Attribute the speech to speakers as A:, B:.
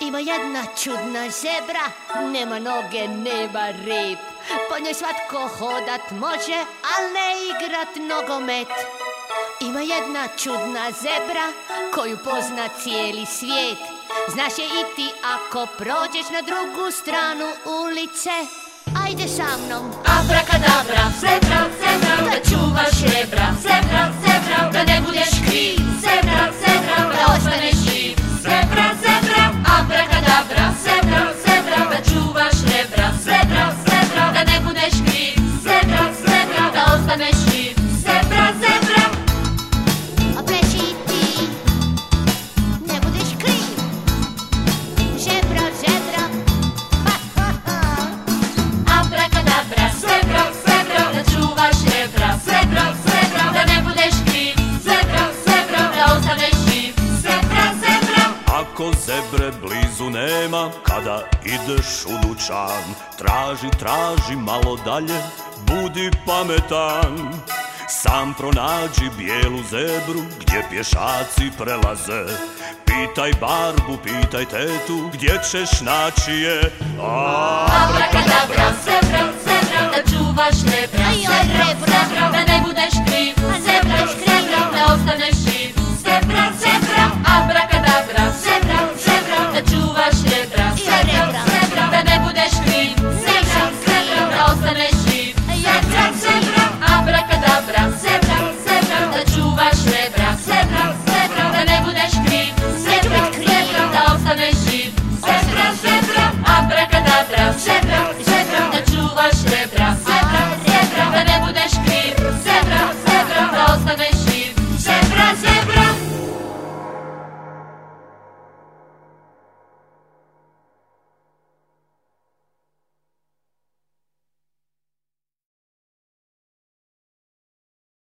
A: Ima jedna čudna zebra, nema noge, nema rep. Po njoj svatko hodat može, al ne igrat nogomet. Ima jedna čudna zebra, koju pozna cijeli svijet. Znaš je i ti ako prođeš na drugu stranu ulice. Ajde sa mnom.
B: Abrakadabra, zebra, zebra, da čuvaš
C: Ako zebre blizu nema, kada ideš u dućan Traži, traži malo dalje, budi pametan. Sam pronađi bijelu zebru, gdje pješaci prelaze. Pitaj barbu, pitaj tetu, gdje ćeš naći je.
B: Abrakadabra, zebra, zebra,